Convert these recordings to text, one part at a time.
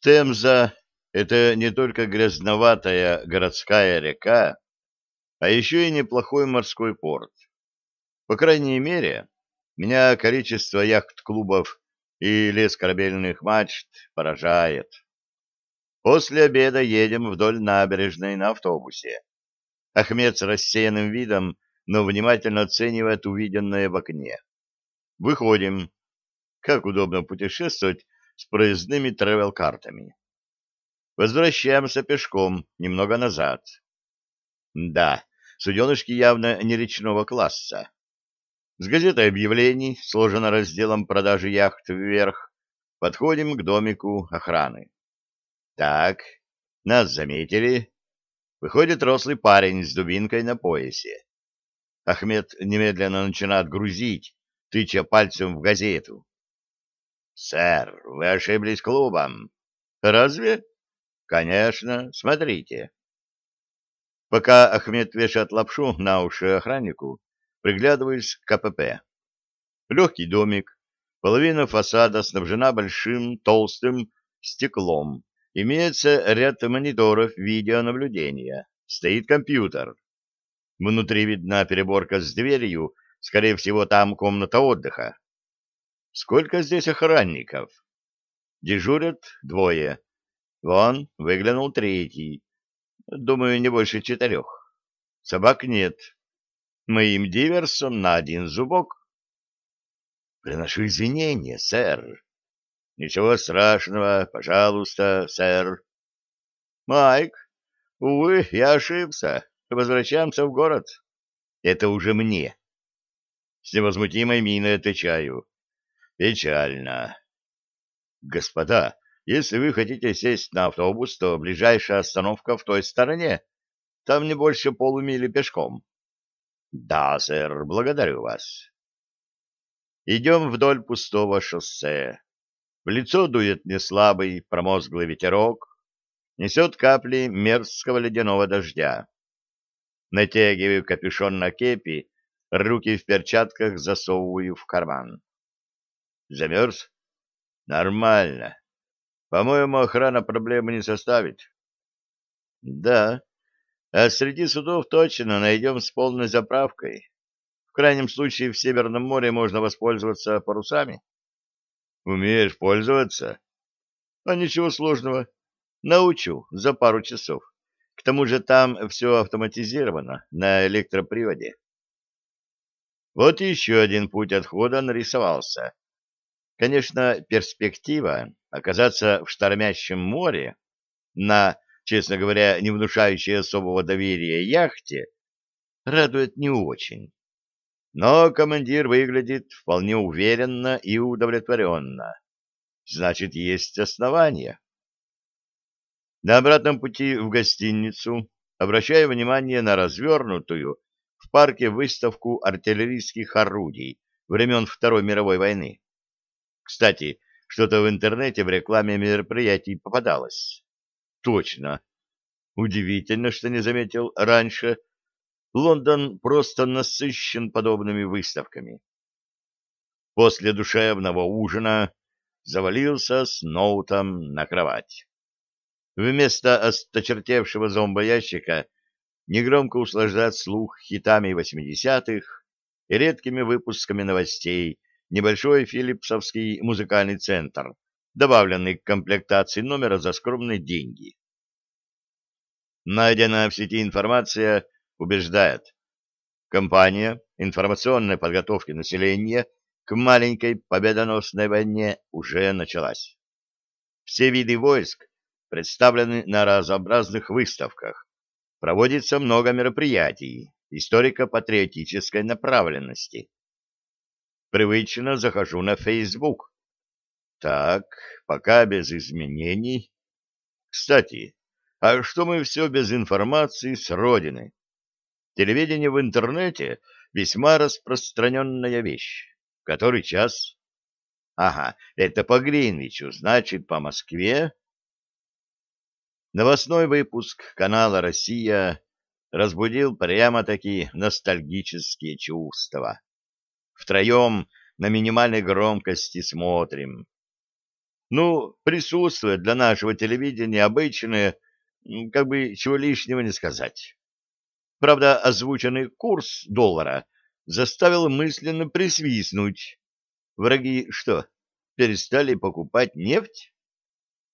Темза — это не только грязноватая городская река, а еще и неплохой морской порт. По крайней мере, меня количество яхт-клубов и лес корабельных мачт поражает. После обеда едем вдоль набережной на автобусе. Ахмед с рассеянным видом, но внимательно оценивает увиденное в окне. Выходим. Как удобно путешествовать с проездными тревел-картами. Возвращаемся пешком немного назад. Да, суденышки явно не речного класса. С газетой объявлений, сложено разделом продажи яхт вверх, подходим к домику охраны. Так, нас заметили. Выходит рослый парень с дубинкой на поясе. Ахмед немедленно начинает грузить, тыча пальцем в газету. «Сэр, вы ошиблись клубом». «Разве?» «Конечно, смотрите». Пока Ахмед вешает лапшу на уши охраннику, приглядываюсь к КПП. Легкий домик, половина фасада снабжена большим толстым стеклом, имеется ряд мониторов видеонаблюдения, стоит компьютер. Внутри видна переборка с дверью, скорее всего, там комната отдыха. Сколько здесь охранников? Дежурят двое. Вон, выглянул третий. Думаю, не больше четырех. Собак нет. Моим диверсом на один зубок. Приношу извинения, сэр. Ничего страшного, пожалуйста, сэр. Майк, увы, я ошибся. Возвращаемся в город. Это уже мне. С невозмутимой миной отвечаю. Печально. Господа, если вы хотите сесть на автобус, то ближайшая остановка в той стороне. Там не больше полумили пешком. Да, сэр, благодарю вас. Идем вдоль пустого шоссе. В лицо дует неслабый промозглый ветерок, несет капли мерзкого ледяного дождя. Натягиваю капюшон на кепи, руки в перчатках засовываю в карман. Замерз? Нормально. По-моему, охрана проблемы не составит. Да. А среди судов точно найдем с полной заправкой. В крайнем случае в Северном море можно воспользоваться парусами. Умеешь пользоваться? А ничего сложного. Научу за пару часов. К тому же там все автоматизировано, на электроприводе. Вот еще один путь отхода нарисовался. Конечно, перспектива оказаться в штормящем море на, честно говоря, не внушающей особого доверия яхте радует не очень. Но командир выглядит вполне уверенно и удовлетворенно. Значит, есть основания. На обратном пути в гостиницу обращаю внимание на развернутую в парке выставку артиллерийских орудий времен Второй мировой войны. Кстати, что-то в интернете в рекламе мероприятий попадалось. Точно. Удивительно, что не заметил раньше. Лондон просто насыщен подобными выставками. После душевного ужина завалился с ноутом на кровать. Вместо осточертевшего зомбоящика негромко услаждать слух хитами восьмидесятых и редкими выпусками новостей небольшой филипсовский музыкальный центр, добавленный к комплектации номера за скромные деньги. Найденная в сети информация убеждает. Компания информационной подготовки населения к маленькой победоносной войне уже началась. Все виды войск представлены на разнообразных выставках. Проводится много мероприятий историко-патриотической направленности привычно захожу на Facebook. Так, пока без изменений. Кстати, а что мы все без информации с родины? Телевидение в интернете — весьма распространенная вещь. Который час? Ага, это по Гринвичу, значит, по Москве. Новостной выпуск канала «Россия» разбудил прямо-таки ностальгические чувства. Втроем на минимальной громкости смотрим. Ну, присутствует для нашего телевидения обычное, как бы чего лишнего не сказать. Правда, озвученный курс доллара заставил мысленно присвистнуть. Враги что, перестали покупать нефть?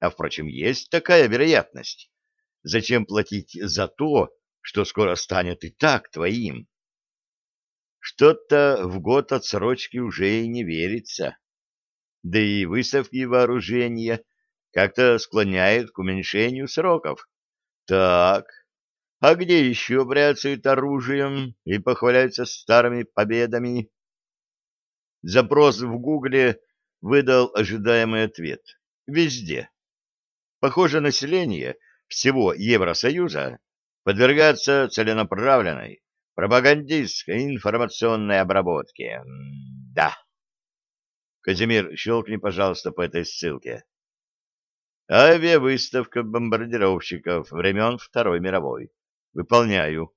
А, впрочем, есть такая вероятность. Зачем платить за то, что скоро станет и так твоим? Что-то в год отсрочки уже и не верится. Да и выставки вооружения как-то склоняют к уменьшению сроков. Так, а где еще бряцают оружием и похваляются старыми победами? Запрос в Гугле выдал ожидаемый ответ. Везде. Похоже, население всего Евросоюза подвергается целенаправленной пропагандистской информационной обработке. Да. Казимир, щелкни, пожалуйста, по этой ссылке. Авиавыставка бомбардировщиков времен Второй мировой. Выполняю.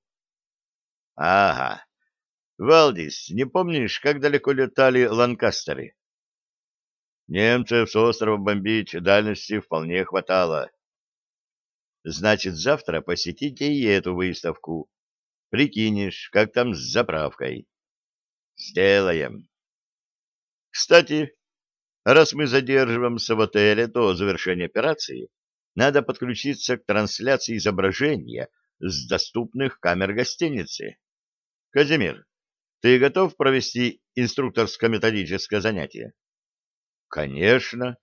Ага. Валдис, не помнишь, как далеко летали ланкастеры? Немцев с острова бомбить дальности вполне хватало. Значит, завтра посетите и эту выставку. Прикинешь, как там с заправкой. Сделаем. Кстати, раз мы задерживаемся в отеле до завершения операции, надо подключиться к трансляции изображения с доступных камер гостиницы. Казимир, ты готов провести инструкторско-методическое занятие? Конечно.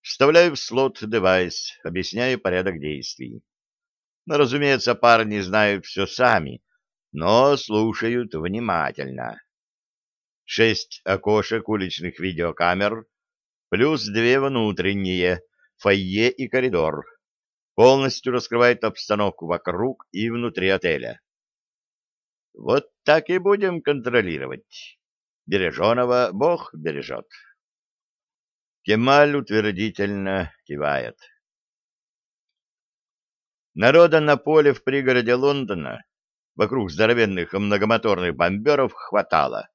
Вставляю в слот девайс, объясняю порядок действий. Но, разумеется, парни знают все сами, но слушают внимательно. Шесть окошек уличных видеокамер, плюс две внутренние, фойе и коридор. Полностью раскрывает обстановку вокруг и внутри отеля. Вот так и будем контролировать. Береженого Бог бережет. Кемаль утвердительно кивает. Народа на поле в пригороде Лондона вокруг здоровенных многомоторных бомберов хватало.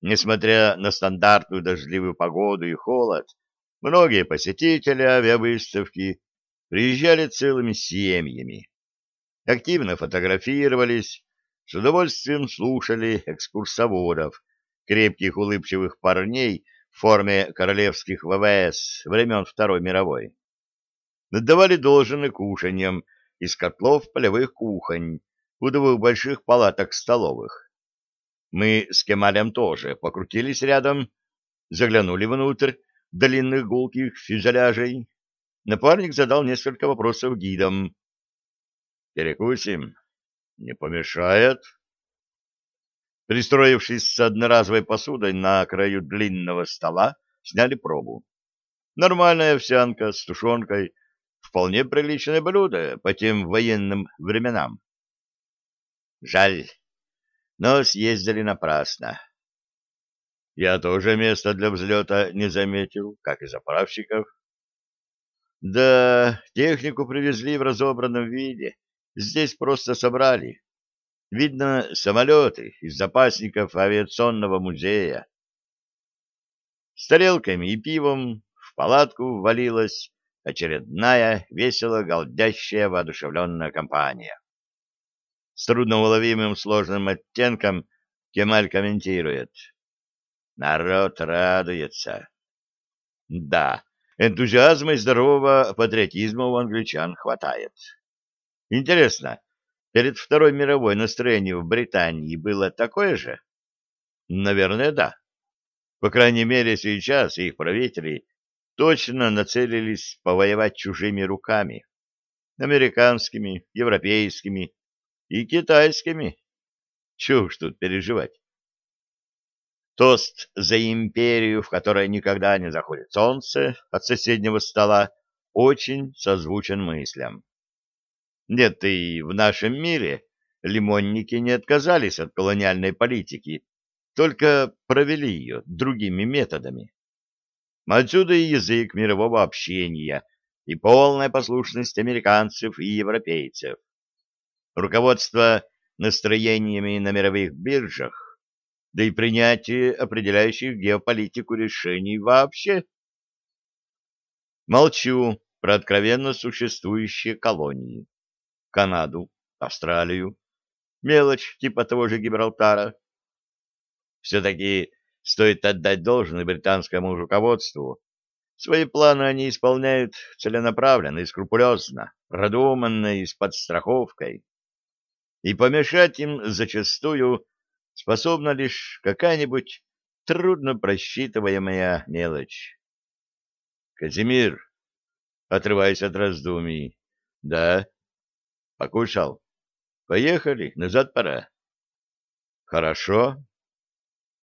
Несмотря на стандартную дождливую погоду и холод, многие посетители авиавыставки приезжали целыми семьями. Активно фотографировались, с удовольствием слушали экскурсоводов, крепких улыбчивых парней в форме королевских ВВС времен Второй мировой. Надавали должное кушаньям из котлов полевых кухонь у двух больших палаток столовых. Мы с Кемалем тоже покрутились рядом, заглянули внутрь длинных гулких фюзеляжей. Напарник задал несколько вопросов гидам. «Перекусим? Не помешает?» Пристроившись с одноразовой посудой на краю длинного стола, сняли пробу. Нормальная овсянка с тушенкой, вполне приличное блюдо по тем военным временам. Жаль, но съездили напрасно. Я тоже место для взлета не заметил, как и заправщиков. Да, технику привезли в разобранном виде, здесь просто собрали. Видно, самолеты из запасников авиационного музея. С тарелками и пивом в палатку ввалилась очередная весело голдящая воодушевленная компания. С трудноуловимым сложным оттенком Кемаль комментирует. Народ радуется. Да, энтузиазма и здорового патриотизма у англичан хватает. Интересно, перед Второй мировой настроение в Британии было такое же? Наверное, да. По крайней мере, сейчас их правители точно нацелились повоевать чужими руками. Американскими, европейскими и китайскими. Чего уж тут переживать. Тост за империю, в которой никогда не заходит солнце от соседнего стола, очень созвучен мыслям. Нет, и в нашем мире лимонники не отказались от колониальной политики, только провели ее другими методами. Отсюда и язык мирового общения, и полная послушность американцев и европейцев. Руководство настроениями на мировых биржах, да и принятие определяющих геополитику решений вообще. Молчу про откровенно существующие колонии. Канаду, Австралию, мелочь типа того же Гибралтара. Все-таки стоит отдать должное британскому руководству. Свои планы они исполняют целенаправленно и скрупулезно, продуманно и с подстраховкой. И помешать им зачастую способна лишь какая-нибудь трудно просчитываемая мелочь. Казимир, отрываясь от раздумий. Да. Покушал. Поехали, назад пора. Хорошо.